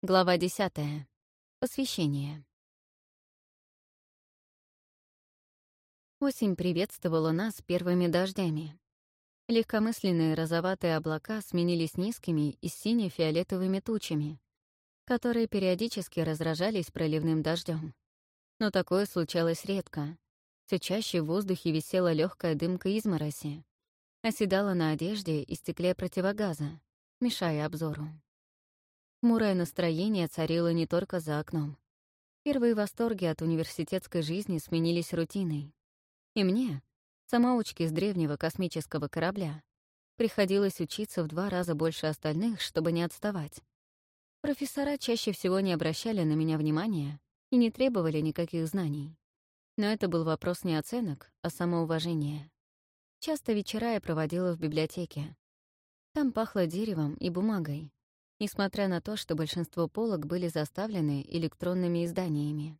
Глава 10. Посвящение. Осень приветствовала нас первыми дождями. Легкомысленные розоватые облака сменились низкими и сине-фиолетовыми тучами, которые периодически разражались проливным дождем. Но такое случалось редко. Все чаще в воздухе висела легкая дымка измороси, оседала на одежде и стекле противогаза, мешая обзору. Хмурое настроение царило не только за окном. Первые восторги от университетской жизни сменились рутиной. И мне, самоучке с древнего космического корабля, приходилось учиться в два раза больше остальных, чтобы не отставать. Профессора чаще всего не обращали на меня внимания и не требовали никаких знаний. Но это был вопрос не оценок, а самоуважения. Часто вечера я проводила в библиотеке. Там пахло деревом и бумагой, несмотря на то, что большинство полок были заставлены электронными изданиями.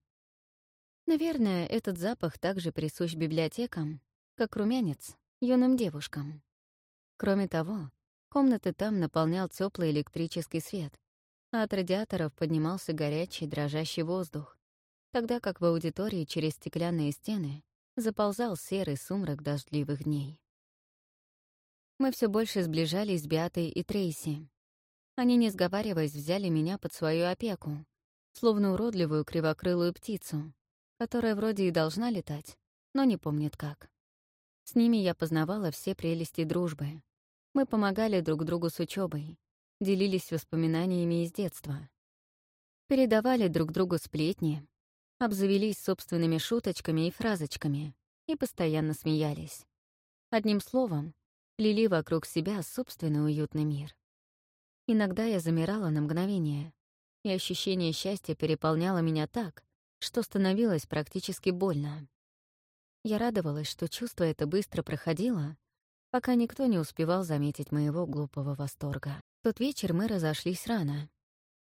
Наверное, этот запах также присущ библиотекам, как румянец юным девушкам. Кроме того, комнаты там наполнял теплый электрический свет, а от радиаторов поднимался горячий дрожащий воздух, тогда как в аудитории через стеклянные стены заползал серый сумрак дождливых дней. Мы все больше сближались с Биатой и Трейси, они, не сговариваясь, взяли меня под свою опеку, словно уродливую кривокрылую птицу, которая вроде и должна летать, но не помнит как. С ними я познавала все прелести дружбы. Мы помогали друг другу с учебой, делились воспоминаниями из детства. Передавали друг другу сплетни, обзавелись собственными шуточками и фразочками и постоянно смеялись. Одним словом, лили вокруг себя собственный уютный мир. Иногда я замирала на мгновение, и ощущение счастья переполняло меня так, что становилось практически больно. Я радовалась, что чувство это быстро проходило, пока никто не успевал заметить моего глупого восторга. В тот вечер мы разошлись рано.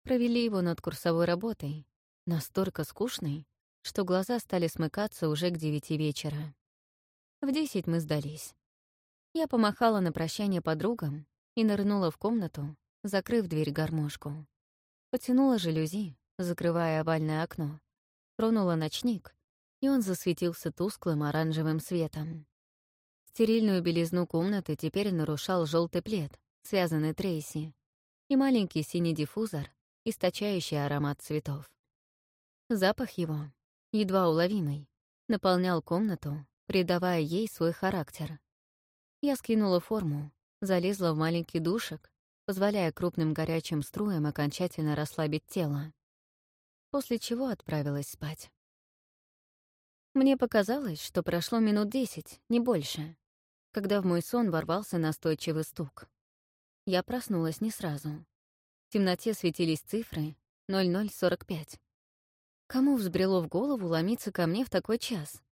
Провели его над курсовой работой, настолько скучной, что глаза стали смыкаться уже к девяти вечера. В десять мы сдались. Я помахала на прощание подругам и нырнула в комнату, закрыв дверь гармошку. Потянула жалюзи, закрывая овальное окно. Тронула ночник, и он засветился тусклым оранжевым светом. Стерильную белизну комнаты теперь нарушал желтый плед, связанный Трейси, и маленький синий диффузор, источающий аромат цветов. Запах его, едва уловимый, наполнял комнату, придавая ей свой характер. Я скинула форму, залезла в маленький душек позволяя крупным горячим струям окончательно расслабить тело, после чего отправилась спать. Мне показалось, что прошло минут десять, не больше, когда в мой сон ворвался настойчивый стук. Я проснулась не сразу. В темноте светились цифры 0045. Кому взбрело в голову ломиться ко мне в такой час?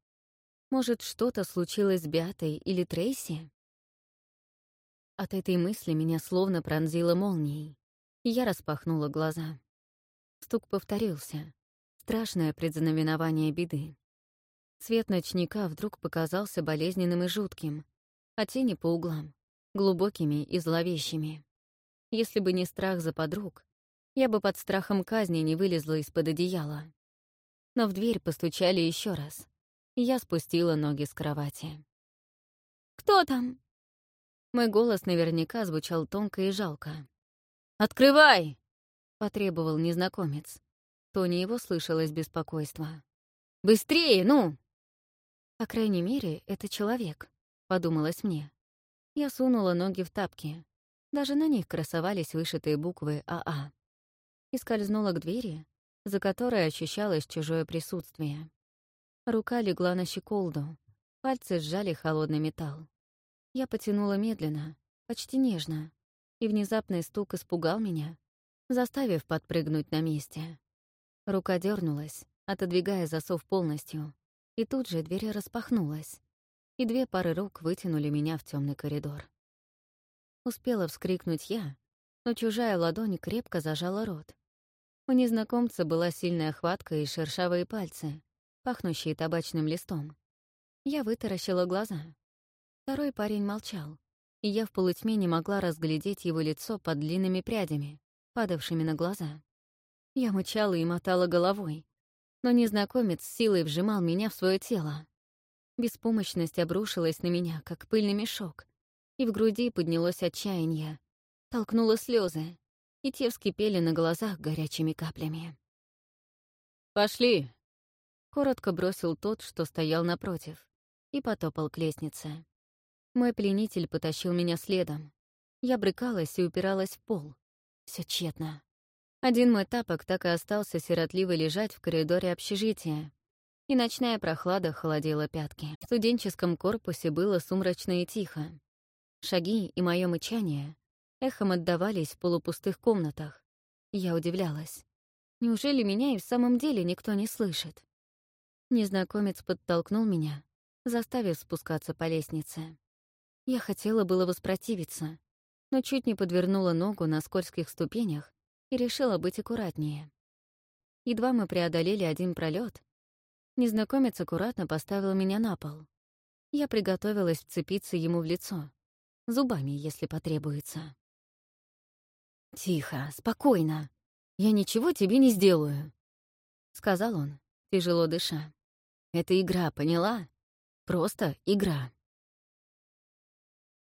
Может, что-то случилось с Беатой или Трейси? От этой мысли меня словно пронзило молнией, я распахнула глаза. Стук повторился. Страшное предзнаменование беды. Свет ночника вдруг показался болезненным и жутким, а тени по углам — глубокими и зловещими. Если бы не страх за подруг, я бы под страхом казни не вылезла из-под одеяла. Но в дверь постучали еще раз, и я спустила ноги с кровати. «Кто там?» Мой голос наверняка звучал тонко и жалко. «Открывай!» — потребовал незнакомец. Тони его слышалось беспокойство. «Быстрее, ну!» «По крайней мере, это человек», — подумалось мне. Я сунула ноги в тапки. Даже на них красовались вышитые буквы АА. И скользнула к двери, за которой ощущалось чужое присутствие. Рука легла на щеколду, пальцы сжали холодный металл. Я потянула медленно, почти нежно, и внезапный стук испугал меня, заставив подпрыгнуть на месте. Рука дернулась, отодвигая засов полностью, и тут же дверь распахнулась, и две пары рук вытянули меня в темный коридор. Успела вскрикнуть я, но чужая ладонь крепко зажала рот. У незнакомца была сильная хватка и шершавые пальцы, пахнущие табачным листом. Я вытаращила глаза, Второй парень молчал, и я в полутьме не могла разглядеть его лицо под длинными прядями, падавшими на глаза. Я мычала и мотала головой, но незнакомец силой вжимал меня в свое тело. Беспомощность обрушилась на меня, как пыльный мешок, и в груди поднялось отчаяние, толкнуло слезы, и те вскипели на глазах горячими каплями. «Пошли!» — коротко бросил тот, что стоял напротив, и потопал к лестнице. Мой пленитель потащил меня следом. Я брыкалась и упиралась в пол. Все тщетно. Один мой тапок так и остался сиротливо лежать в коридоре общежития, и ночная прохлада холодила пятки. В студенческом корпусе было сумрачно и тихо. Шаги и мое мычание эхом отдавались в полупустых комнатах. Я удивлялась. Неужели меня и в самом деле никто не слышит? Незнакомец подтолкнул меня, заставив спускаться по лестнице. Я хотела было воспротивиться, но чуть не подвернула ногу на скользких ступенях и решила быть аккуратнее. Едва мы преодолели один пролет, незнакомец аккуратно поставил меня на пол. Я приготовилась вцепиться ему в лицо, зубами, если потребуется. «Тихо, спокойно. Я ничего тебе не сделаю», — сказал он, тяжело дыша. «Это игра, поняла? Просто игра».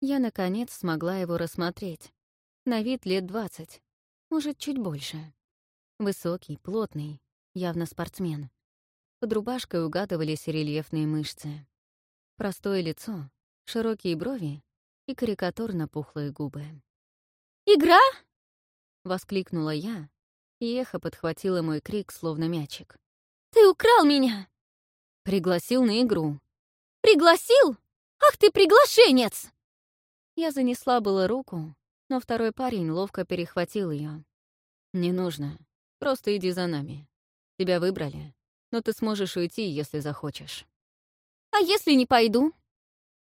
Я, наконец, смогла его рассмотреть. На вид лет двадцать, может, чуть больше. Высокий, плотный, явно спортсмен. Под рубашкой угадывались рельефные мышцы. Простое лицо, широкие брови и карикатурно пухлые губы. «Игра?» — воскликнула я, и эхо подхватило мой крик, словно мячик. «Ты украл меня!» «Пригласил на игру». «Пригласил? Ах ты приглашенец!» Я занесла было руку, но второй парень ловко перехватил ее. «Не нужно. Просто иди за нами. Тебя выбрали, но ты сможешь уйти, если захочешь». «А если не пойду?»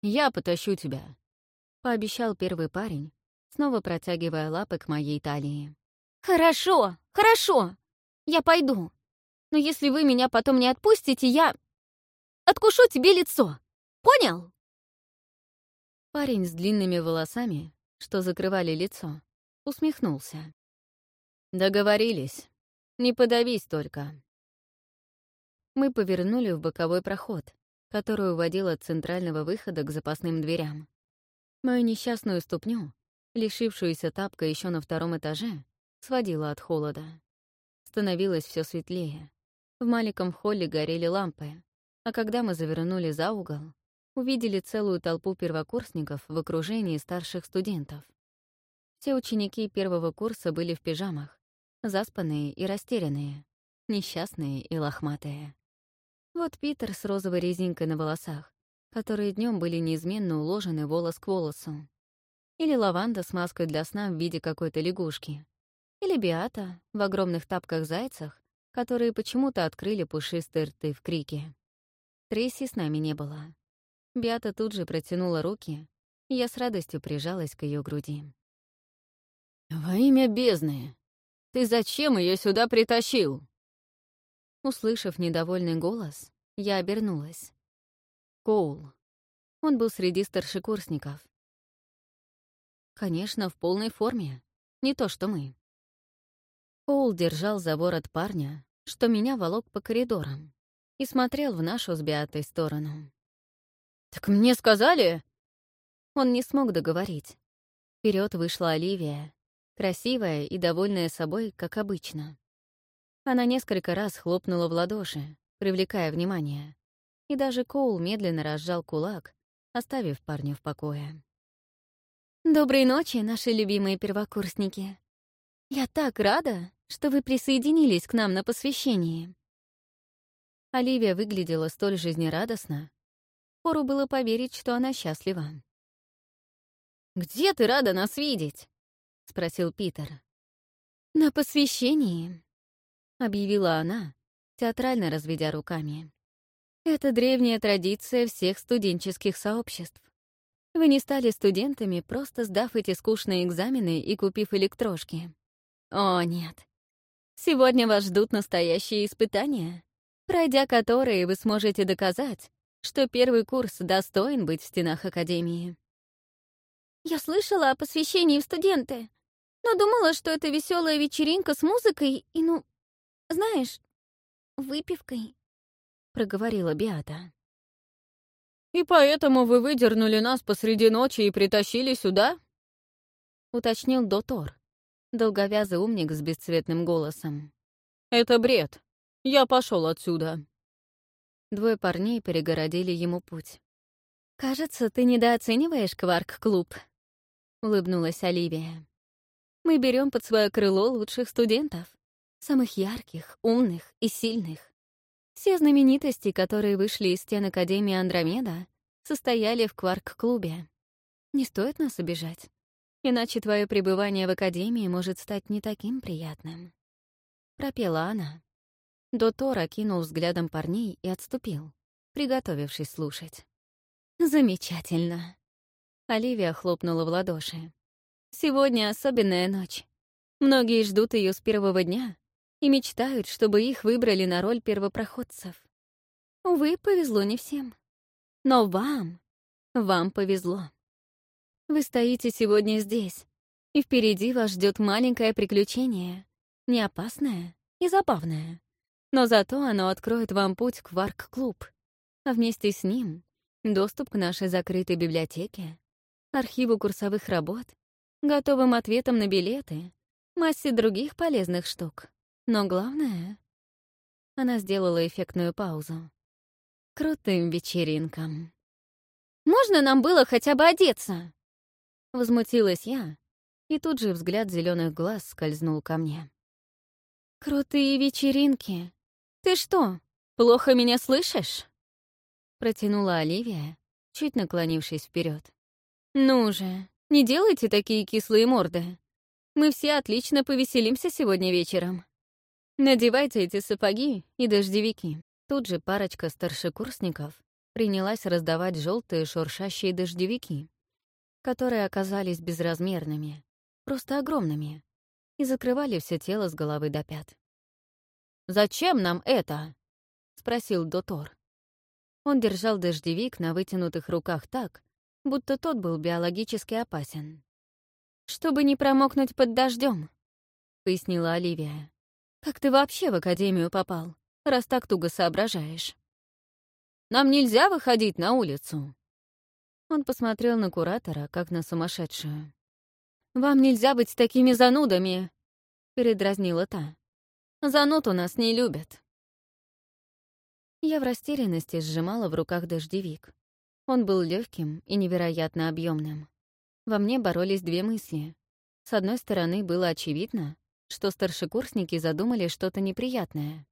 «Я потащу тебя», — пообещал первый парень, снова протягивая лапы к моей талии. «Хорошо, хорошо. Я пойду. Но если вы меня потом не отпустите, я... откушу тебе лицо. Понял?» Парень с длинными волосами что закрывали лицо, усмехнулся. «Договорились. Не подавись только». Мы повернули в боковой проход, который уводил от центрального выхода к запасным дверям. Мою несчастную ступню, лишившуюся тапка еще на втором этаже, сводила от холода. Становилось все светлее. В маленьком холле горели лампы, а когда мы завернули за угол, увидели целую толпу первокурсников в окружении старших студентов. Все ученики первого курса были в пижамах, заспанные и растерянные, несчастные и лохматые. Вот Питер с розовой резинкой на волосах, которые днем были неизменно уложены волос к волосу. Или лаванда с маской для сна в виде какой-то лягушки. Или Биата в огромных тапках-зайцах, которые почему-то открыли пушистые рты в крике. Трейси с нами не было. Биата тут же протянула руки, и я с радостью прижалась к ее груди. «Во имя бездны! Ты зачем ее сюда притащил?» Услышав недовольный голос, я обернулась. Коул. Он был среди старшекурсников. Конечно, в полной форме. Не то, что мы. Коул держал за ворот парня, что меня волок по коридорам, и смотрел в нашу с Беатой сторону. «Так мне сказали...» Он не смог договорить. Вперед вышла Оливия, красивая и довольная собой, как обычно. Она несколько раз хлопнула в ладоши, привлекая внимание, и даже Коул медленно разжал кулак, оставив парня в покое. «Доброй ночи, наши любимые первокурсники. Я так рада, что вы присоединились к нам на посвящении». Оливия выглядела столь жизнерадостно, Пору было поверить, что она счастлива. «Где ты рада нас видеть?» — спросил Питер. «На посвящении», — объявила она, театрально разведя руками. «Это древняя традиция всех студенческих сообществ. Вы не стали студентами, просто сдав эти скучные экзамены и купив электрошки. О, нет. Сегодня вас ждут настоящие испытания, пройдя которые вы сможете доказать, что первый курс достоин быть в стенах Академии. Я слышала о посвящении в студенты, но думала, что это веселая вечеринка с музыкой и, ну, знаешь, выпивкой», — проговорила Биата. «И поэтому вы выдернули нас посреди ночи и притащили сюда?» — уточнил Дотор, долговязый умник с бесцветным голосом. «Это бред. Я пошел отсюда». Двое парней перегородили ему путь. «Кажется, ты недооцениваешь Кварк-клуб», — улыбнулась Оливия. «Мы берем под свое крыло лучших студентов, самых ярких, умных и сильных. Все знаменитости, которые вышли из стен Академии Андромеда, состояли в Кварк-клубе. Не стоит нас обижать, иначе твое пребывание в Академии может стать не таким приятным». Пропела она. Дотор окинул взглядом парней и отступил, приготовившись слушать. «Замечательно!» Оливия хлопнула в ладоши. «Сегодня особенная ночь. Многие ждут ее с первого дня и мечтают, чтобы их выбрали на роль первопроходцев. Увы, повезло не всем. Но вам, вам повезло. Вы стоите сегодня здесь, и впереди вас ждет маленькое приключение, не опасное и забавное. Но зато оно откроет вам путь в Варк-клуб, а вместе с ним — доступ к нашей закрытой библиотеке, архиву курсовых работ, готовым ответам на билеты, массе других полезных штук. Но главное... Она сделала эффектную паузу. Крутым вечеринкам. «Можно нам было хотя бы одеться?» Возмутилась я, и тут же взгляд зеленых глаз скользнул ко мне. «Крутые вечеринки. «Ты что, плохо меня слышишь?» Протянула Оливия, чуть наклонившись вперед. «Ну же, не делайте такие кислые морды. Мы все отлично повеселимся сегодня вечером. Надевайте эти сапоги и дождевики». Тут же парочка старшекурсников принялась раздавать желтые шуршащие дождевики, которые оказались безразмерными, просто огромными, и закрывали все тело с головы до пят. «Зачем нам это?» — спросил Дотор. Он держал дождевик на вытянутых руках так, будто тот был биологически опасен. «Чтобы не промокнуть под дождем, пояснила Оливия. «Как ты вообще в академию попал, раз так туго соображаешь?» «Нам нельзя выходить на улицу!» Он посмотрел на куратора, как на сумасшедшую. «Вам нельзя быть такими занудами!» — передразнила та. Зануд у нас не любят. Я в растерянности сжимала в руках дождевик. Он был легким и невероятно объемным. Во мне боролись две мысли. С одной стороны, было очевидно, что старшекурсники задумали что-то неприятное.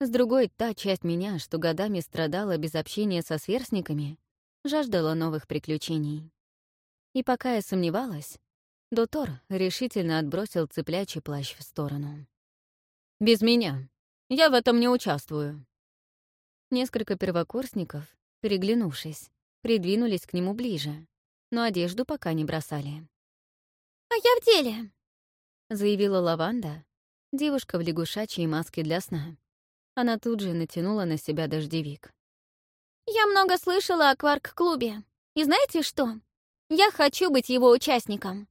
С другой, та часть меня, что годами страдала без общения со сверстниками, жаждала новых приключений. И пока я сомневалась, Дотор решительно отбросил цыплячий плащ в сторону. Без меня. Я в этом не участвую». Несколько первокурсников, переглянувшись, придвинулись к нему ближе, но одежду пока не бросали. «А я в деле», — заявила Лаванда, девушка в лягушачьей маске для сна. Она тут же натянула на себя дождевик. «Я много слышала о Кварк-клубе. И знаете что? Я хочу быть его участником.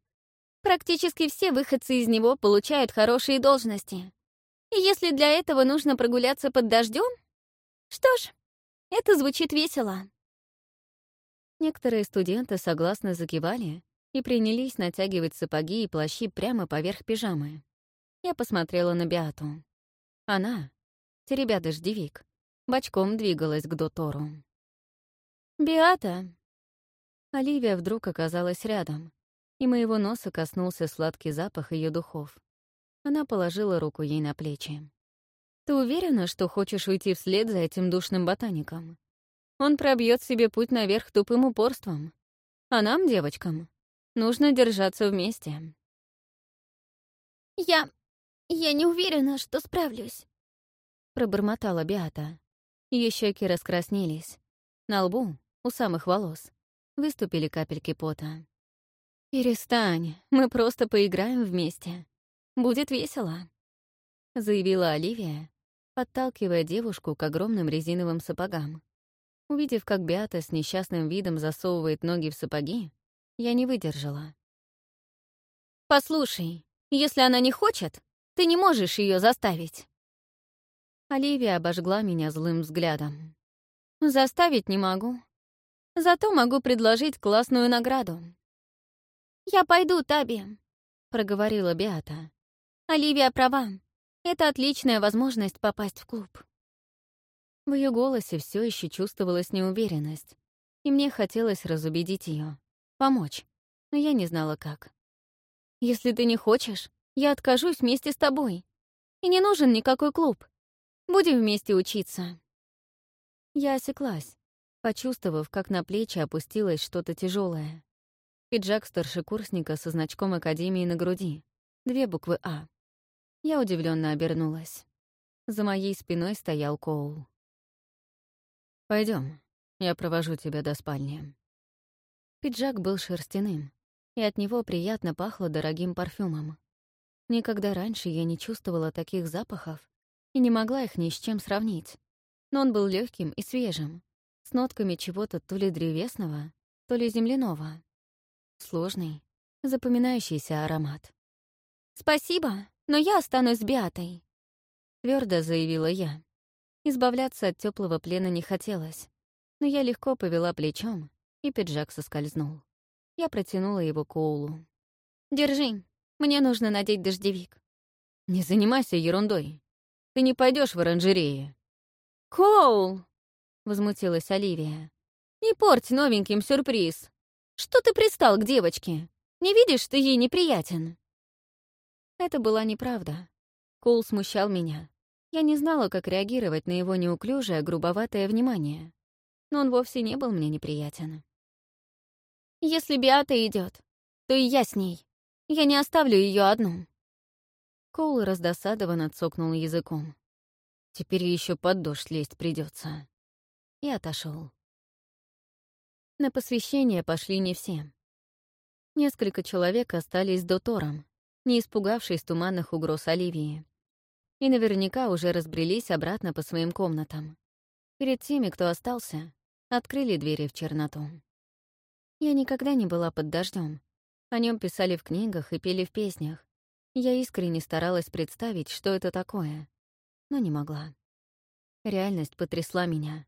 Практически все выходцы из него получают хорошие должности. И если для этого нужно прогуляться под дождем, что ж, это звучит весело. Некоторые студенты согласно закивали и принялись натягивать сапоги и плащи прямо поверх пижамы. Я посмотрела на Биату. Она, теребя дождевик, бочком двигалась к Дотору. «Биата!» Оливия вдруг оказалась рядом, и моего носа коснулся сладкий запах ее духов. Она положила руку ей на плечи. «Ты уверена, что хочешь уйти вслед за этим душным ботаником? Он пробьет себе путь наверх тупым упорством. А нам, девочкам, нужно держаться вместе». «Я... я не уверена, что справлюсь», — пробормотала Биата. Ее щеки раскраснелись. На лбу, у самых волос, выступили капельки пота. «Перестань, мы просто поиграем вместе. Будет весело», — заявила Оливия, подталкивая девушку к огромным резиновым сапогам. Увидев, как Беата с несчастным видом засовывает ноги в сапоги, я не выдержала. «Послушай, если она не хочет, ты не можешь ее заставить. Оливия обожгла меня злым взглядом. «Заставить не могу. Зато могу предложить классную награду». «Я пойду, Таби», — проговорила Беата. «Оливия права. Это отличная возможность попасть в клуб». В ее голосе все еще чувствовалась неуверенность, и мне хотелось разубедить ее, помочь, но я не знала как. «Если ты не хочешь, я откажусь вместе с тобой. И не нужен никакой клуб. Будем вместе учиться». Я осеклась, почувствовав, как на плечи опустилось что-то тяжелое. Пиджак старшекурсника со значком Академии на груди. Две буквы «А». Я удивленно обернулась. За моей спиной стоял Коул. Пойдем, я провожу тебя до спальни. Пиджак был шерстяным, и от него приятно пахло дорогим парфюмом. Никогда раньше я не чувствовала таких запахов и не могла их ни с чем сравнить. Но он был легким и свежим, с нотками чего-то то ли древесного, то ли земляного. Сложный, запоминающийся аромат. «Спасибо, но я останусь с Биатой», — твердо заявила я. Избавляться от теплого плена не хотелось, но я легко повела плечом, и пиджак соскользнул. Я протянула его Коулу. «Держи, мне нужно надеть дождевик». «Не занимайся ерундой. Ты не пойдешь в оранжерее». «Коул!» — возмутилась Оливия. «Не порть новеньким сюрприз. Что ты пристал к девочке? Не видишь, ты ей неприятен?» Это была неправда. Коул смущал меня, я не знала, как реагировать на его неуклюжее, грубоватое внимание. Но он вовсе не был мне неприятен. «Если Биата идет, то и я с ней. Я не оставлю ее одну». Коул раздосадованно цокнул языком. «Теперь еще под дождь лезть придется. И отошел. На посвящение пошли не все. Несколько человек остались до Тором, не испугавшись туманных угроз Оливии и наверняка уже разбрелись обратно по своим комнатам. Перед теми, кто остался, открыли двери в черноту. Я никогда не была под дождем. О нем писали в книгах и пели в песнях. Я искренне старалась представить, что это такое, но не могла. Реальность потрясла меня.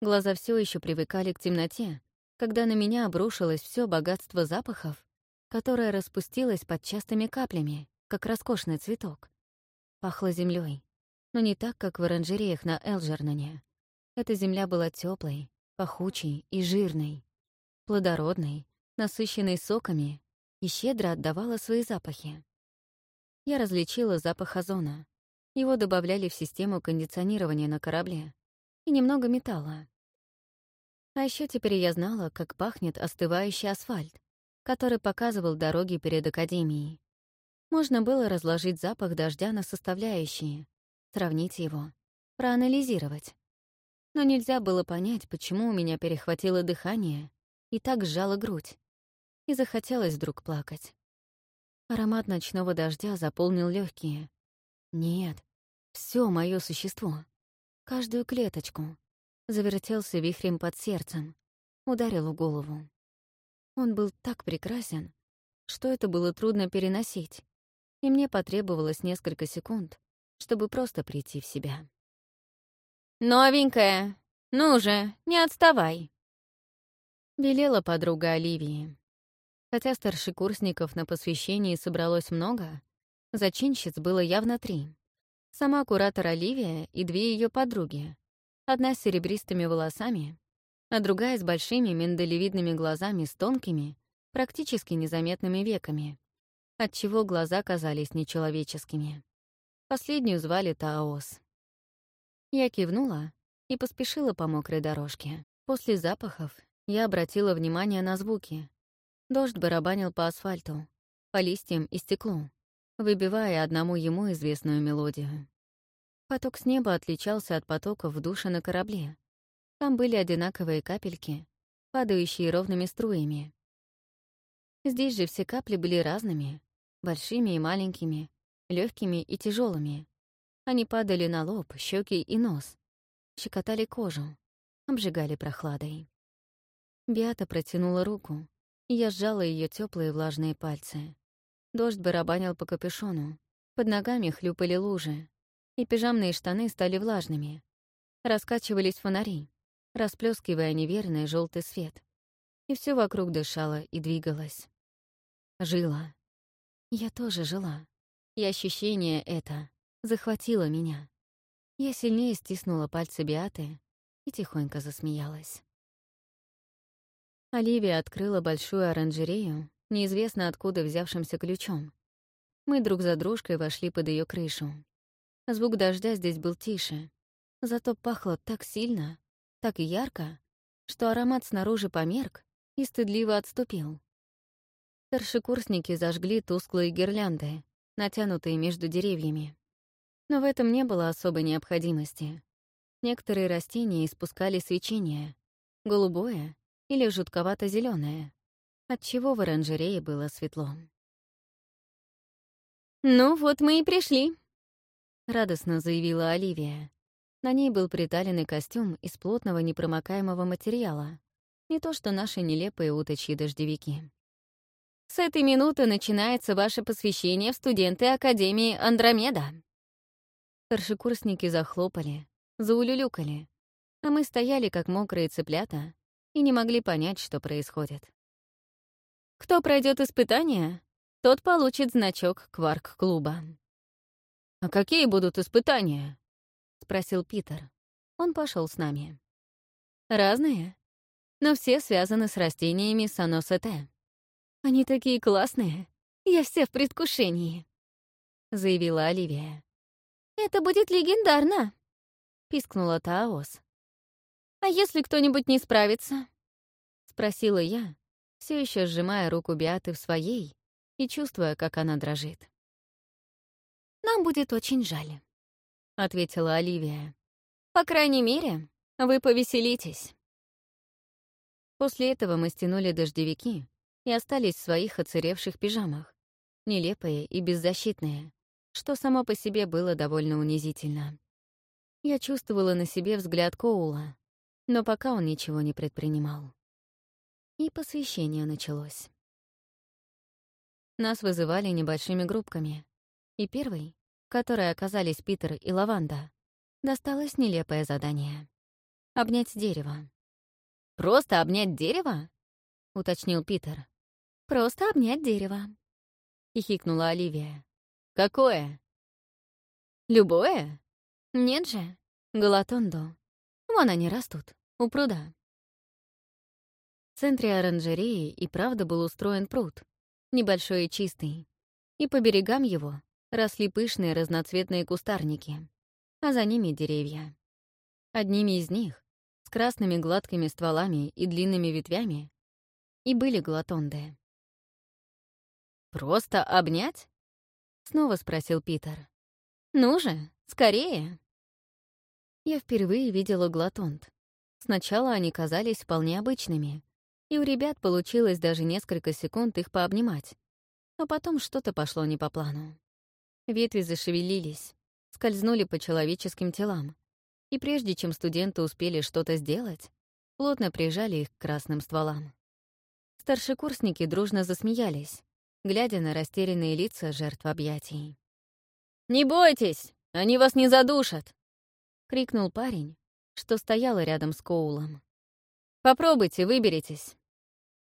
Глаза все еще привыкали к темноте, когда на меня обрушилось все богатство запахов, которое распустилось под частыми каплями, как роскошный цветок. Пахло землей, но не так, как в оранжереях на Элджернане. Эта земля была теплой, пахучей и жирной, плодородной, насыщенной соками и щедро отдавала свои запахи. Я различила запах озона. Его добавляли в систему кондиционирования на корабле. И немного металла. А еще теперь я знала, как пахнет остывающий асфальт, который показывал дороги перед Академией. Можно было разложить запах дождя на составляющие, сравнить его, проанализировать. Но нельзя было понять, почему у меня перехватило дыхание и так сжала грудь. И захотелось вдруг плакать. Аромат ночного дождя заполнил легкие. Нет, все мое существо, каждую клеточку, завертелся вихрем под сердцем, ударил в голову. Он был так прекрасен, что это было трудно переносить и мне потребовалось несколько секунд, чтобы просто прийти в себя. «Новенькая! Ну же, не отставай!» Велела подруга Оливии. Хотя старшекурсников на посвящении собралось много, зачинщиц было явно три. Сама куратор Оливия и две ее подруги. Одна с серебристыми волосами, а другая с большими миндалевидными глазами с тонкими, практически незаметными веками, отчего глаза казались нечеловеческими. Последнюю звали Таос. Я кивнула и поспешила по мокрой дорожке. После запахов я обратила внимание на звуки. Дождь барабанил по асфальту, по листьям и стеклу, выбивая одному ему известную мелодию. Поток с неба отличался от потоков в душе на корабле. Там были одинаковые капельки, падающие ровными струями. Здесь же все капли были разными, большими и маленькими, легкими и тяжелыми. Они падали на лоб, щеки и нос, щекотали кожу, обжигали прохладой. Биата протянула руку, и я сжала ее теплые влажные пальцы. Дождь барабанил по капюшону, под ногами хлюпали лужи. и пижамные штаны стали влажными. Раскачивались фонари, расплескивая неверный желтый свет. И все вокруг дышало и двигалось. Жила. Я тоже жила. И ощущение это захватило меня. Я сильнее стиснула пальцы Биаты и тихонько засмеялась. Оливия открыла большую оранжерею, неизвестно откуда взявшимся ключом. Мы друг за дружкой вошли под ее крышу. Звук дождя здесь был тише, зато пахло так сильно, так ярко, что аромат снаружи померк и стыдливо отступил. Старшекурсники зажгли тусклые гирлянды, натянутые между деревьями. Но в этом не было особой необходимости. Некоторые растения испускали свечение, голубое или жутковато зеленое отчего в оранжерее было светло. «Ну вот мы и пришли», — радостно заявила Оливия. На ней был приталенный костюм из плотного непромокаемого материала, не то что наши нелепые уточьи дождевики. «С этой минуты начинается ваше посвящение в студенты Академии Андромеда». Старшекурсники захлопали, заулюлюкали, а мы стояли, как мокрые цыплята, и не могли понять, что происходит. Кто пройдет испытания, тот получит значок Кварк-клуба. «А какие будут испытания?» — спросил Питер. Он пошел с нами. «Разные, но все связаны с растениями Саносете. Они такие классные, я все в предвкушении», — заявила Оливия. «Это будет легендарно», — пискнула Таос. «А если кто-нибудь не справится?» — спросила я, все еще сжимая руку Биаты в своей и чувствуя, как она дрожит. «Нам будет очень жаль», — ответила Оливия. «По крайней мере, вы повеселитесь». После этого мы стянули дождевики и остались в своих оцаревших пижамах, нелепые и беззащитные, что само по себе было довольно унизительно. Я чувствовала на себе взгляд Коула, но пока он ничего не предпринимал. И посвящение началось. Нас вызывали небольшими группками, и первый, которой оказались Питер и Лаванда, досталось нелепое задание — обнять дерево. «Просто обнять дерево?» — уточнил Питер. «Просто обнять дерево», — хихикнула Оливия. «Какое?» «Любое?» «Нет же, галатондо. Вон они растут, у пруда». В центре оранжереи и правда был устроен пруд, небольшой и чистый, и по берегам его росли пышные разноцветные кустарники, а за ними деревья. Одними из них, с красными гладкими стволами и длинными ветвями, и были глотонды. «Просто обнять?» — снова спросил Питер. «Ну же, скорее!» Я впервые видела глотонд. Сначала они казались вполне обычными, и у ребят получилось даже несколько секунд их пообнимать. Но потом что-то пошло не по плану. Ветви зашевелились, скользнули по человеческим телам, и прежде чем студенты успели что-то сделать, плотно прижали их к красным стволам. Старшекурсники дружно засмеялись, глядя на растерянные лица жертв объятий. «Не бойтесь, они вас не задушат!» — крикнул парень, что стоял рядом с Коулом. «Попробуйте, выберитесь!»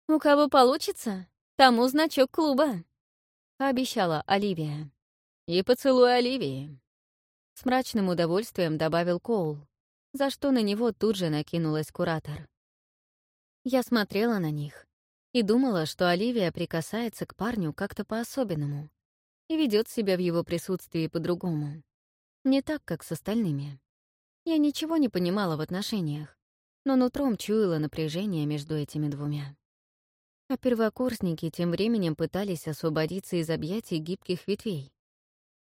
«У кого получится, тому значок клуба», — обещала Оливия. «И поцелуй Оливии», — с мрачным удовольствием добавил Коул, за что на него тут же накинулась куратор. Я смотрела на них и думала, что Оливия прикасается к парню как-то по-особенному и ведет себя в его присутствии по-другому. Не так, как с остальными. Я ничего не понимала в отношениях, но нутром чуяла напряжение между этими двумя. А первокурсники тем временем пытались освободиться из объятий гибких ветвей.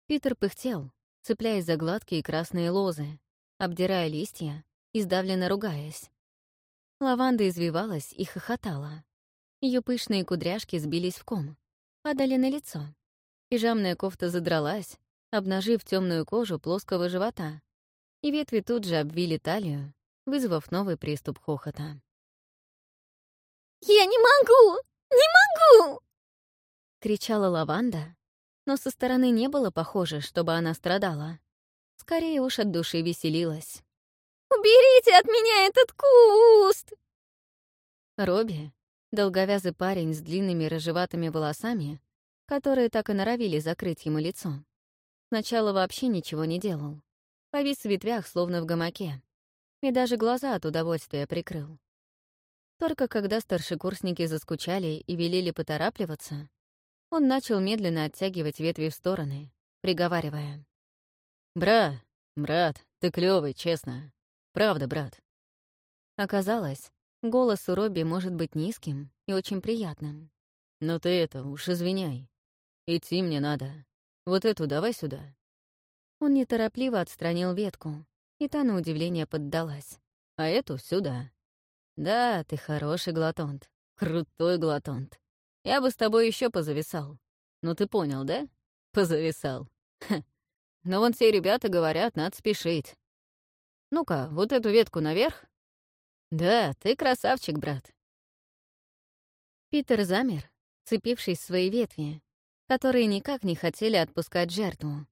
Питер пыхтел, цепляясь за гладкие красные лозы, обдирая листья и сдавленно ругаясь. Лаванда извивалась и хохотала. Ее пышные кудряшки сбились в ком, падали на лицо. Пижамная кофта задралась, обнажив темную кожу плоского живота, и ветви тут же обвили талию, вызвав новый приступ хохота. «Я не могу! Не могу!» — кричала Лаванда, но со стороны не было похоже, чтобы она страдала. Скорее уж от души веселилась. «Уберите от меня этот куст!» Робби, долговязый парень с длинными рыжеватыми волосами, которые так и норовили закрыть ему лицо, сначала вообще ничего не делал. Повис в ветвях, словно в гамаке, и даже глаза от удовольствия прикрыл. Только когда старшекурсники заскучали и велели поторапливаться, он начал медленно оттягивать ветви в стороны, приговаривая. «Брат, брат, ты клёвый, честно. Правда, брат». Оказалось, голос у Робби может быть низким и очень приятным. «Но ты это, уж извиняй. Идти мне надо. Вот эту давай сюда». Он неторопливо отстранил ветку, и та на удивление поддалась. «А эту сюда». «Да, ты хороший глотонт. Крутой глотонт. Я бы с тобой еще позависал. Ну ты понял, да? Позависал. Ха. Но вон все ребята говорят, надо спешить. Ну-ка, вот эту ветку наверх. Да, ты красавчик, брат. Питер замер, цепившись в свои ветви, которые никак не хотели отпускать жертву.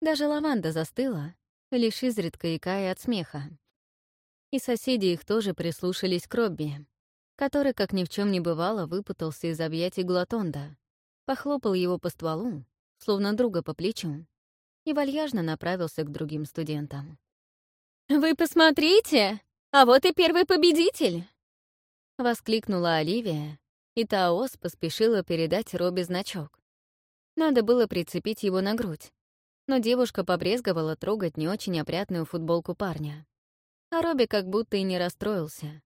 Даже лаванда застыла, лишь изредка икая от смеха. И соседи их тоже прислушались к Робби, который, как ни в чем не бывало, выпутался из объятий Глатонда, похлопал его по стволу, словно друга по плечу, и вальяжно направился к другим студентам. «Вы посмотрите! А вот и первый победитель!» — воскликнула Оливия, и Таос поспешила передать Робби значок. Надо было прицепить его на грудь, но девушка побрезговала трогать не очень опрятную футболку парня. А Робби как будто и не расстроился.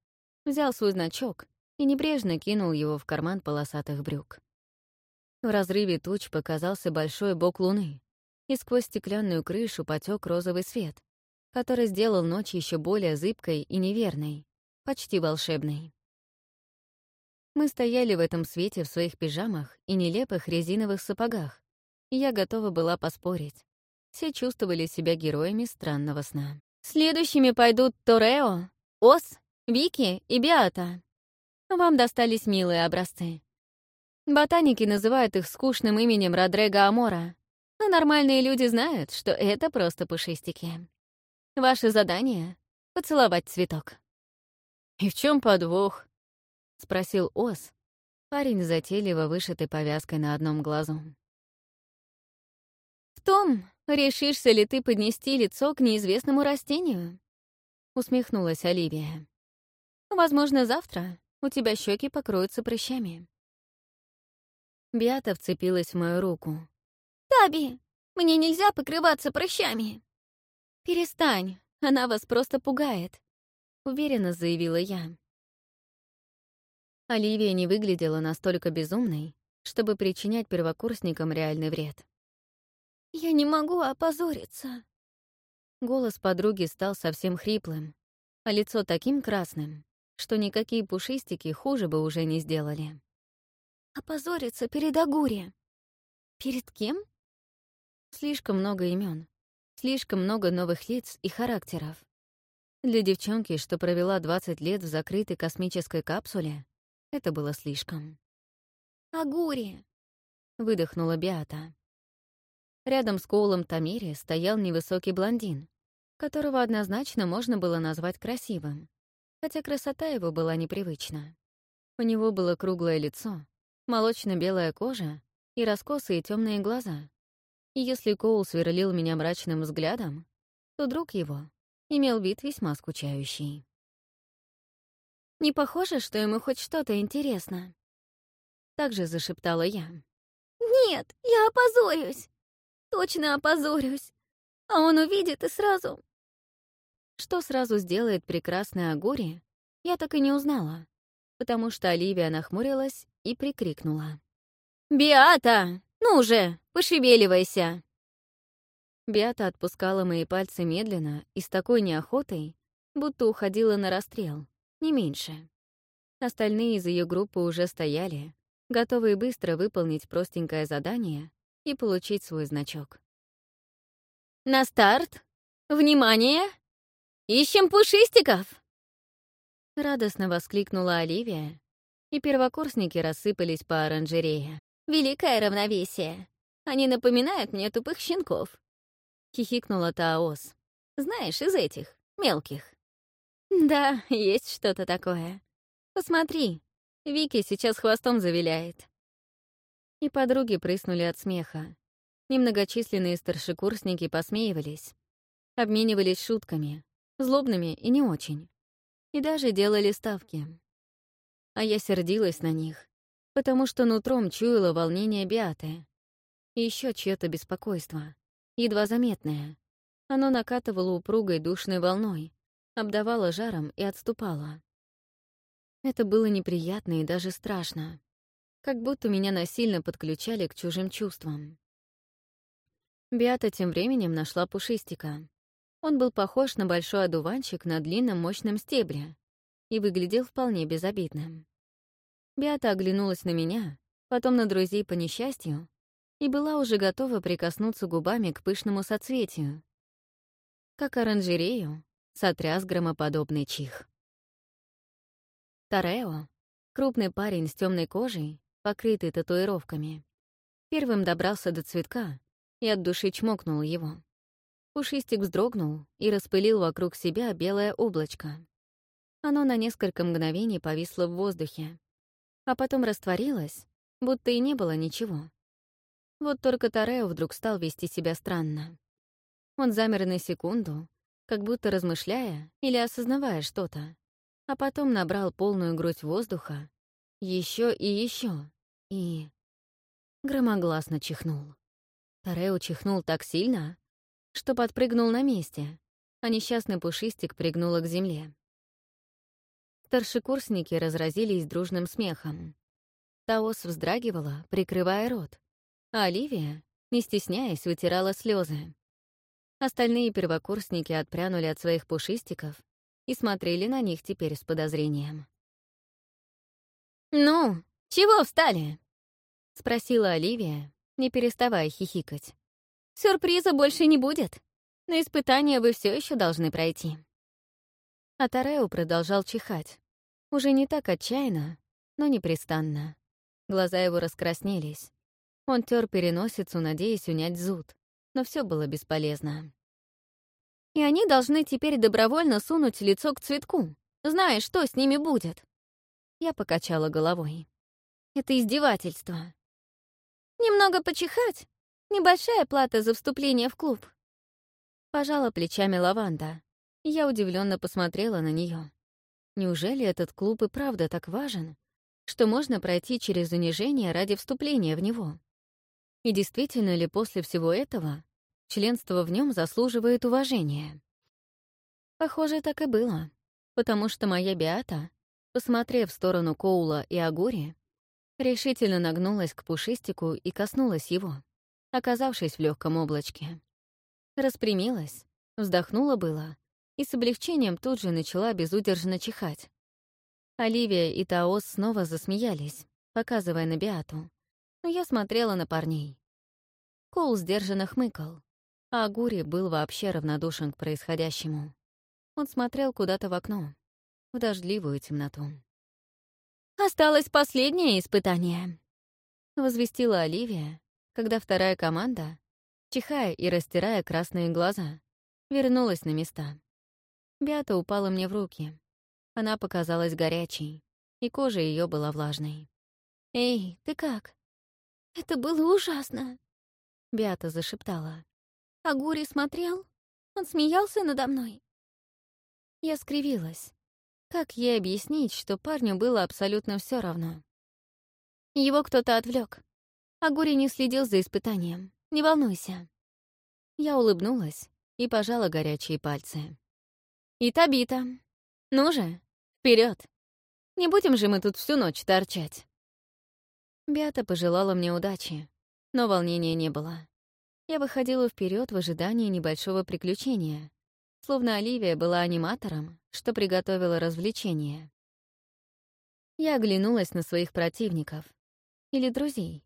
Взял свой значок и небрежно кинул его в карман полосатых брюк. В разрыве туч показался большой бок луны, и сквозь стеклянную крышу потек розовый свет, который сделал ночь еще более зыбкой и неверной, почти волшебной. Мы стояли в этом свете в своих пижамах и нелепых резиновых сапогах, и я готова была поспорить. Все чувствовали себя героями странного сна. Следующими пойдут Торео, Ос, Вики и Биата. Вам достались милые образцы. Ботаники называют их скучным именем Родрега Амора, но нормальные люди знают, что это просто пушистики. Ваше задание — поцеловать цветок. «И в чем подвох?» — спросил Ос, парень затейливо вышитой повязкой на одном глазу. «В том, решишься ли ты поднести лицо к неизвестному растению?» — усмехнулась Оливия. «Возможно, завтра у тебя щеки покроются прыщами». Биата вцепилась в мою руку. «Таби, мне нельзя покрываться прыщами!» «Перестань, она вас просто пугает», — уверенно заявила я. Оливия не выглядела настолько безумной, чтобы причинять первокурсникам реальный вред. «Я не могу опозориться». Голос подруги стал совсем хриплым, а лицо таким красным, что никакие пушистики хуже бы уже не сделали. «Опозориться перед Агури». «Перед кем?» Слишком много имен, слишком много новых лиц и характеров. Для девчонки, что провела 20 лет в закрытой космической капсуле, это было слишком. «Агури!» — выдохнула Биата. Рядом с Коулом Тамири стоял невысокий блондин, которого однозначно можно было назвать красивым, хотя красота его была непривычна. У него было круглое лицо, молочно-белая кожа и раскосые темные глаза. И если Коул сверлил меня мрачным взглядом, то друг его имел вид весьма скучающий. «Не похоже, что ему хоть что-то интересно?» Также зашептала я. «Нет, я опозорюсь!» Точно опозорюсь. А он увидит и сразу... Что сразу сделает прекрасная Агори, я так и не узнала, потому что Оливия нахмурилась и прикрикнула. «Биата, ну же, пошевеливайся!» Биата отпускала мои пальцы медленно и с такой неохотой, будто уходила на расстрел, не меньше. Остальные из ее группы уже стояли, готовые быстро выполнить простенькое задание и получить свой значок. «На старт! Внимание! Ищем пушистиков!» Радостно воскликнула Оливия, и первокурсники рассыпались по оранжерее. «Великое равновесие! Они напоминают мне тупых щенков. — хихикнула Таос. «Знаешь, из этих, мелких». «Да, есть что-то такое. Посмотри, Вики сейчас хвостом завиляет». И подруги прыснули от смеха. Немногочисленные старшекурсники посмеивались, обменивались шутками, злобными и не очень, и даже делали ставки. А я сердилась на них, потому что нутром чуяла волнение Биаты. И еще чье-то беспокойство, едва заметное. Оно накатывало упругой душной волной, обдавало жаром и отступало. Это было неприятно и даже страшно, как будто меня насильно подключали к чужим чувствам. Биата тем временем нашла пушистика. Он был похож на большой одуванчик на длинном мощном стебле и выглядел вполне безобидным. Биата оглянулась на меня, потом на друзей по несчастью, и была уже готова прикоснуться губами к пышному соцветию. Как оранжерею сотряс громоподобный чих. Тарео, крупный парень с темной кожей, покрытый татуировками, первым добрался до цветка и от души чмокнул его. Пушистик вздрогнул и распылил вокруг себя белое облачко. Оно на несколько мгновений повисло в воздухе, а потом растворилось, будто и не было ничего. Вот только Тарео вдруг стал вести себя странно. Он замер на секунду, как будто размышляя или осознавая что-то, а потом набрал полную грудь воздуха, еще и еще, и... громогласно чихнул. Тарео чихнул так сильно, что подпрыгнул на месте, а несчастный пушистик пригнула к земле. Старшекурсники разразились дружным смехом. Таос вздрагивала, прикрывая рот, а Оливия, не стесняясь, вытирала слезы. Остальные первокурсники отпрянули от своих пушистиков и смотрели на них теперь с подозрением. «Ну, чего встали?» — спросила Оливия, не переставая хихикать. Сюрприза больше не будет. Но испытания вы все еще должны пройти. А Тарео продолжал чихать. Уже не так отчаянно, но непрестанно. Глаза его раскраснелись. Он тер переносицу, надеясь унять зуд. Но все было бесполезно. И они должны теперь добровольно сунуть лицо к цветку, зная, что с ними будет. Я покачала головой. Это издевательство. Немного почихать, Небольшая плата за вступление в клуб. Пожала плечами лаванда. Я удивленно посмотрела на нее. Неужели этот клуб и правда так важен, что можно пройти через унижение ради вступления в него? И действительно ли после всего этого членство в нем заслуживает уважения? Похоже, так и было, потому что моя Биата, посмотрев в сторону Коула и Агури, решительно нагнулась к пушистику и коснулась его оказавшись в легком облачке. Распрямилась, вздохнула было и с облегчением тут же начала безудержно чихать. Оливия и Таос снова засмеялись, показывая на Биату, но я смотрела на парней. Коул сдержанно хмыкал, а Гури был вообще равнодушен к происходящему. Он смотрел куда-то в окно, в дождливую темноту. «Осталось последнее испытание», — возвестила Оливия, когда вторая команда, чихая и растирая красные глаза, вернулась на места. Бята упала мне в руки. Она показалась горячей, и кожа ее была влажной. «Эй, ты как?» «Это было ужасно», — Бята зашептала. «А Гури смотрел? Он смеялся надо мной?» Я скривилась. Как ей объяснить, что парню было абсолютно все равно? Его кто-то отвлек. Агури не следил за испытанием. Не волнуйся. Я улыбнулась и пожала горячие пальцы. И Табита. Ну же, вперед! Не будем же мы тут всю ночь торчать. Бята пожелала мне удачи, но волнения не было. Я выходила вперед в ожидании небольшого приключения, словно Оливия была аниматором, что приготовила развлечение. Я оглянулась на своих противников или друзей,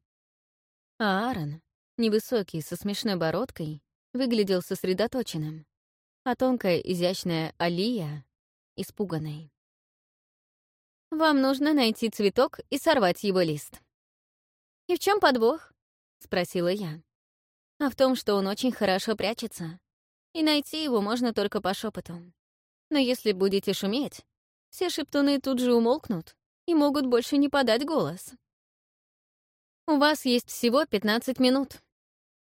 а Аарон, невысокий, со смешной бородкой, выглядел сосредоточенным, а тонкая, изящная Алия — испуганной. «Вам нужно найти цветок и сорвать его лист». «И в чем подвох?» — спросила я. а в том, что он очень хорошо прячется. И найти его можно только по шепоту. Но если будете шуметь, все шептуны тут же умолкнут и могут больше не подать голос. У вас есть всего 15 минут.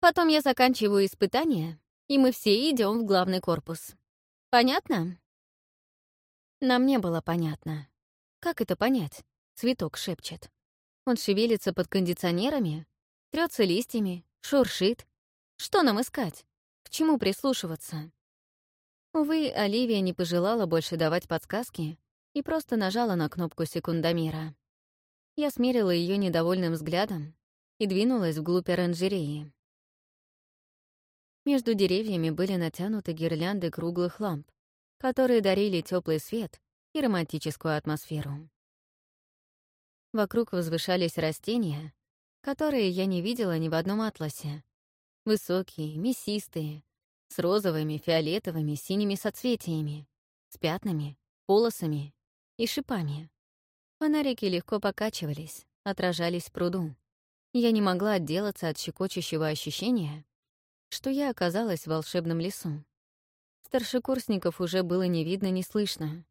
Потом я заканчиваю испытание, и мы все идем в главный корпус. Понятно? Нам не было понятно. Как это понять? Цветок шепчет. Он шевелится под кондиционерами, трется листьями, шуршит. Что нам искать? К чему прислушиваться? Увы, Оливия не пожелала больше давать подсказки и просто нажала на кнопку секундомера. Я смерила ее недовольным взглядом и двинулась вглубь оранжереи. Между деревьями были натянуты гирлянды круглых ламп, которые дарили теплый свет и романтическую атмосферу. Вокруг возвышались растения, которые я не видела ни в одном атласе. Высокие, мясистые, с розовыми, фиолетовыми, синими соцветиями, с пятнами, полосами и шипами. Фонарики легко покачивались, отражались в пруду. Я не могла отделаться от щекочущего ощущения, что я оказалась в волшебном лесу. Старшекурсников уже было не видно, не слышно.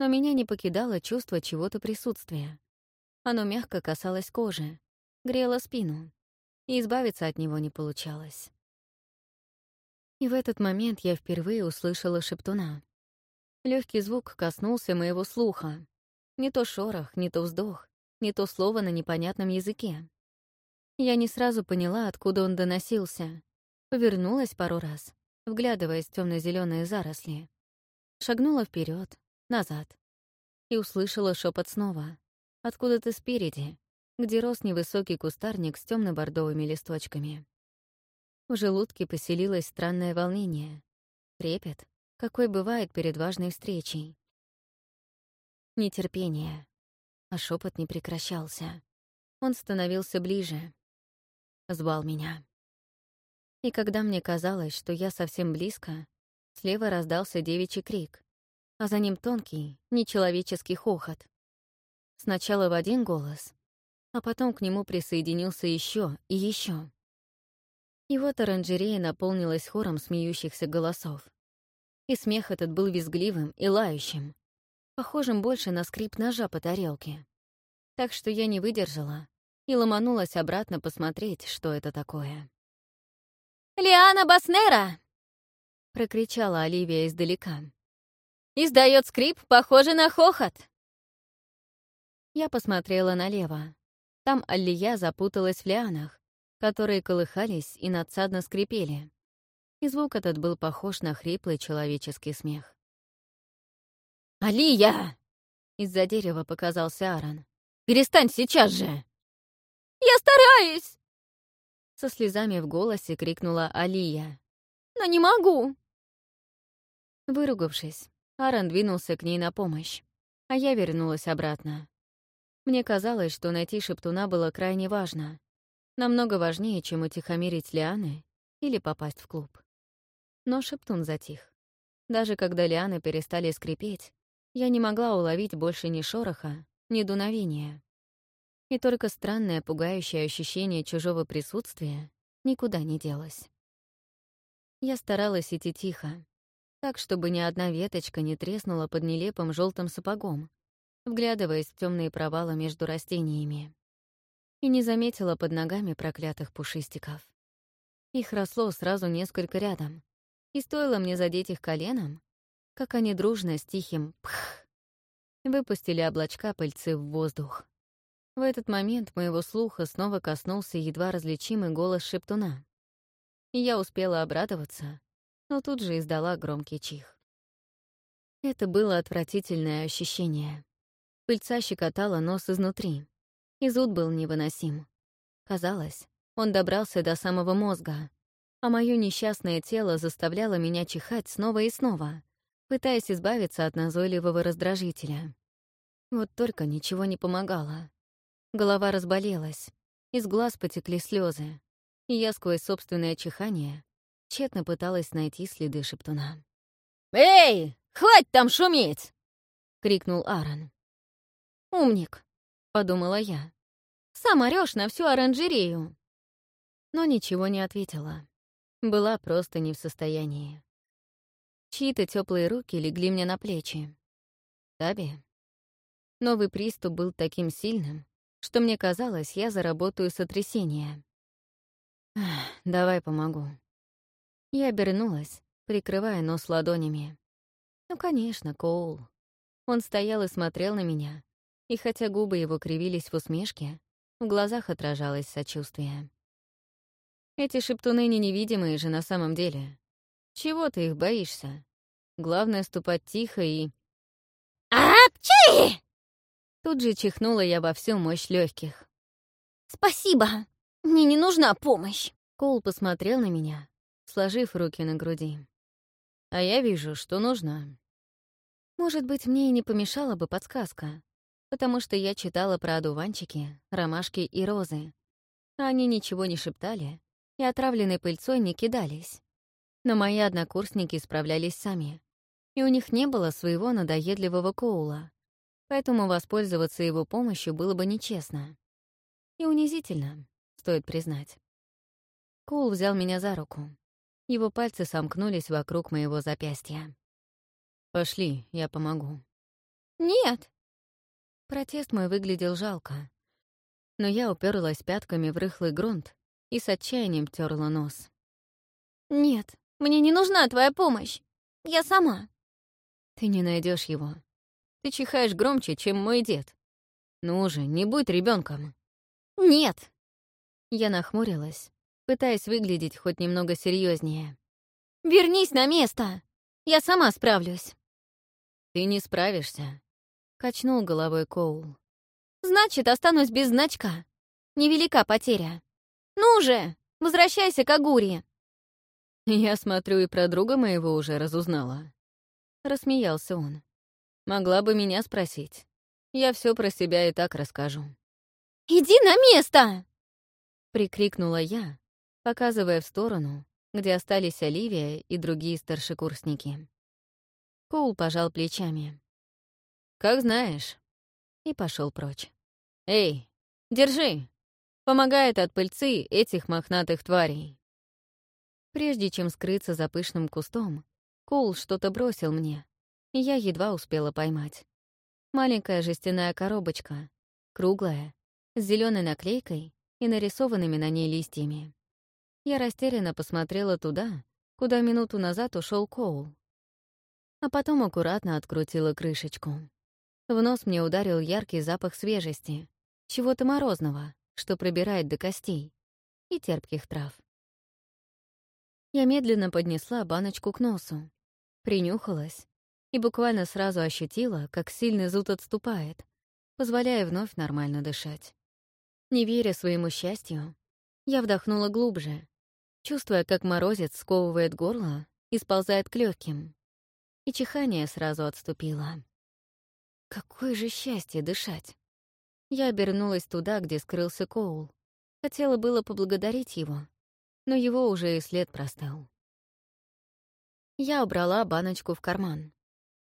Но меня не покидало чувство чего-то присутствия. Оно мягко касалось кожи, грело спину, и избавиться от него не получалось. И в этот момент я впервые услышала шептуна. Легкий звук коснулся моего слуха, не то шорох, не то вздох, не то слово на непонятном языке. Я не сразу поняла, откуда он доносился. Повернулась пару раз, вглядываясь в темно зеленые заросли. Шагнула вперед, назад. И услышала шепот снова. Откуда-то спереди, где рос невысокий кустарник с темно бордовыми листочками. В желудке поселилось странное волнение. Трепет, какой бывает перед важной встречей нетерпение. А шепот не прекращался. Он становился ближе. Звал меня. И когда мне казалось, что я совсем близко, слева раздался девичий крик, а за ним тонкий, нечеловеческий хохот. Сначала в один голос, а потом к нему присоединился еще и еще. И вот оранжерея наполнилась хором смеющихся голосов. И смех этот был визгливым и лающим, похожим больше на скрип ножа по тарелке. Так что я не выдержала и ломанулась обратно посмотреть, что это такое. «Лиана Баснера!» — прокричала Оливия издалека. «Издает скрип, похожий на хохот!» Я посмотрела налево. Там Аллия запуталась в лианах, которые колыхались и надсадно скрипели. И звук этот был похож на хриплый человеческий смех. «Алия!» — из-за дерева показался Аарон. «Перестань сейчас же!» «Я стараюсь!» Со слезами в голосе крикнула Алия. «Но не могу!» Выругавшись, Аарон двинулся к ней на помощь, а я вернулась обратно. Мне казалось, что найти шептуна было крайне важно. Намного важнее, чем утихомирить лианы или попасть в клуб. Но шептун затих. Даже когда лианы перестали скрипеть, я не могла уловить больше ни шороха, ни дуновения. И только странное пугающее ощущение чужого присутствия никуда не делось. Я старалась идти тихо, так, чтобы ни одна веточка не треснула под нелепым желтым сапогом, вглядываясь в темные провалы между растениями. И не заметила под ногами проклятых пушистиков. Их росло сразу несколько рядом, и стоило мне задеть их коленом, как они дружно с тихим «пх» выпустили облачка пыльцы в воздух. В этот момент моего слуха снова коснулся едва различимый голос шептуна. Я успела обрадоваться, но тут же издала громкий чих. Это было отвратительное ощущение. Пыльца щекотала нос изнутри, и зуд был невыносим. Казалось, он добрался до самого мозга, а мое несчастное тело заставляло меня чихать снова и снова, пытаясь избавиться от назойливого раздражителя. Вот только ничего не помогало. Голова разболелась, из глаз потекли слезы, и я сквозь собственное чихание тщетно пыталась найти следы шептуна. «Эй, хватит там шуметь!» — крикнул Аарон. «Умник», — подумала я. «Сам орёшь на всю оранжерею». но ничего не ответила. Была просто не в состоянии. Чьи-то теплые руки легли мне на плечи. Таби. Новый приступ был таким сильным, что мне казалось, я заработаю сотрясение. «Давай помогу». Я обернулась, прикрывая нос ладонями. Ну, конечно, Коул. Он стоял и смотрел на меня, и хотя губы его кривились в усмешке, в глазах отражалось сочувствие. Эти шептуны не невидимые же на самом деле. Чего ты их боишься? Главное — ступать тихо и... «Апчи!» Тут же чихнула я во всю мощь легких. «Спасибо! Мне не нужна помощь!» Коул посмотрел на меня, сложив руки на груди. «А я вижу, что нужна». Может быть, мне и не помешала бы подсказка, потому что я читала про одуванчики, ромашки и розы. Они ничего не шептали и отравленной пыльцой не кидались. Но мои однокурсники справлялись сами, и у них не было своего надоедливого коула, поэтому воспользоваться его помощью было бы нечестно. И унизительно, стоит признать. Коул взял меня за руку. Его пальцы сомкнулись вокруг моего запястья. «Пошли, я помогу». «Нет!» Протест мой выглядел жалко. Но я уперлась пятками в рыхлый грунт и с отчаянием терла нос. «Нет, мне не нужна твоя помощь. Я сама». Ты не найдешь его. Ты чихаешь громче, чем мой дед. Ну же, не будь ребенком. Нет. Я нахмурилась, пытаясь выглядеть хоть немного серьезнее. Вернись на место. Я сама справлюсь. Ты не справишься, качнул головой Коул. Значит, останусь без значка. Невелика потеря. Ну же, возвращайся к Агуре. Я смотрю, и про друга моего уже разузнала. Рассмеялся он. Могла бы меня спросить. Я все про себя и так расскажу. «Иди на место!» Прикрикнула я, показывая в сторону, где остались Оливия и другие старшекурсники. Коул пожал плечами. «Как знаешь». И пошел прочь. «Эй, держи!» Помогает от пыльцы этих мохнатых тварей. Прежде чем скрыться за пышным кустом, Коул что-то бросил мне, и я едва успела поймать. Маленькая жестяная коробочка, круглая, с зеленой наклейкой и нарисованными на ней листьями. Я растерянно посмотрела туда, куда минуту назад ушел Коул. А потом аккуратно открутила крышечку. В нос мне ударил яркий запах свежести, чего-то морозного, что пробирает до костей, и терпких трав. Я медленно поднесла баночку к носу, Принюхалась и буквально сразу ощутила, как сильный зуд отступает, позволяя вновь нормально дышать. Не веря своему счастью, я вдохнула глубже, чувствуя, как морозец сковывает горло и сползает к легким. И чихание сразу отступило. Какое же счастье дышать! Я обернулась туда, где скрылся Коул. Хотела было поблагодарить его, но его уже и след простыл. Я убрала баночку в карман,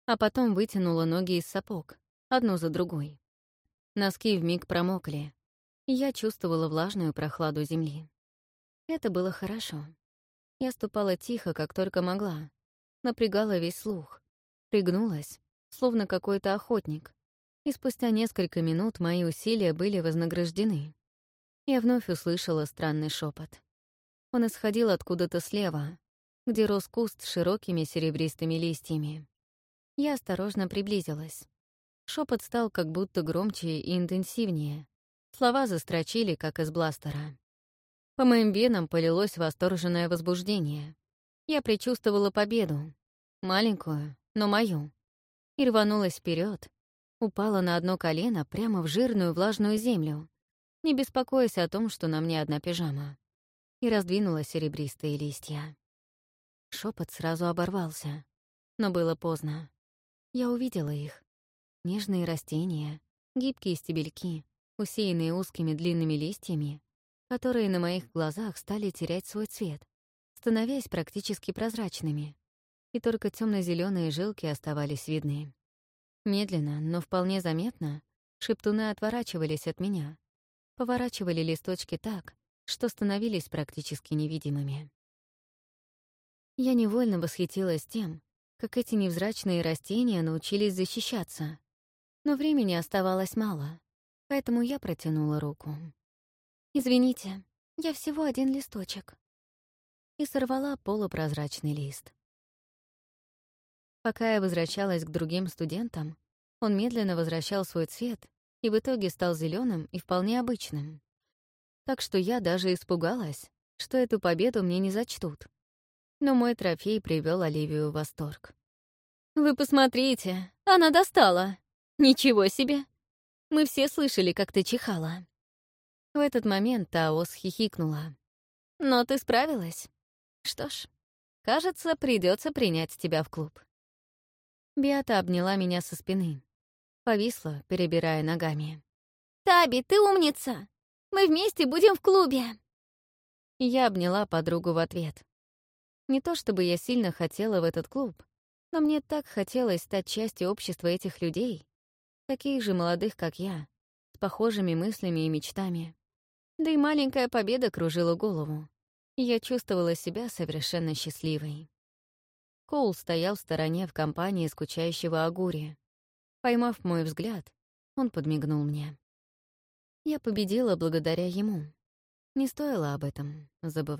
а потом вытянула ноги из сапог, одну за другой. Носки вмиг промокли, и я чувствовала влажную прохладу земли. Это было хорошо. Я ступала тихо, как только могла, напрягала весь слух, пригнулась, словно какой-то охотник, и спустя несколько минут мои усилия были вознаграждены. Я вновь услышала странный шепот. Он исходил откуда-то слева, где рос куст с широкими серебристыми листьями. Я осторожно приблизилась. Шепот стал как будто громче и интенсивнее. Слова застрочили, как из бластера. По моим венам полилось восторженное возбуждение. Я предчувствовала победу. Маленькую, но мою. И рванулась вперед, упала на одно колено прямо в жирную влажную землю, не беспокоясь о том, что на мне одна пижама, и раздвинула серебристые листья. Шепот сразу оборвался, но было поздно. Я увидела их. Нежные растения, гибкие стебельки, усеянные узкими длинными листьями, которые на моих глазах стали терять свой цвет, становясь практически прозрачными, и только темно зеленые жилки оставались видны. Медленно, но вполне заметно, шептуны отворачивались от меня, поворачивали листочки так, что становились практически невидимыми. Я невольно восхитилась тем, как эти невзрачные растения научились защищаться. Но времени оставалось мало, поэтому я протянула руку. «Извините, я всего один листочек». И сорвала полупрозрачный лист. Пока я возвращалась к другим студентам, он медленно возвращал свой цвет и в итоге стал зеленым и вполне обычным. Так что я даже испугалась, что эту победу мне не зачтут. Но мой трофей привел Оливию в восторг. «Вы посмотрите, она достала! Ничего себе! Мы все слышали, как ты чихала». В этот момент Таос хихикнула. «Но ты справилась. Что ж, кажется, придется принять тебя в клуб». Биата обняла меня со спины. Повисла, перебирая ногами. «Таби, ты умница! Мы вместе будем в клубе!» Я обняла подругу в ответ. Не то чтобы я сильно хотела в этот клуб, но мне так хотелось стать частью общества этих людей, таких же молодых, как я, с похожими мыслями и мечтами. Да и маленькая победа кружила голову, я чувствовала себя совершенно счастливой. Коул стоял в стороне в компании скучающего Агури. Поймав мой взгляд, он подмигнул мне. Я победила благодаря ему. Не стоило об этом забывать.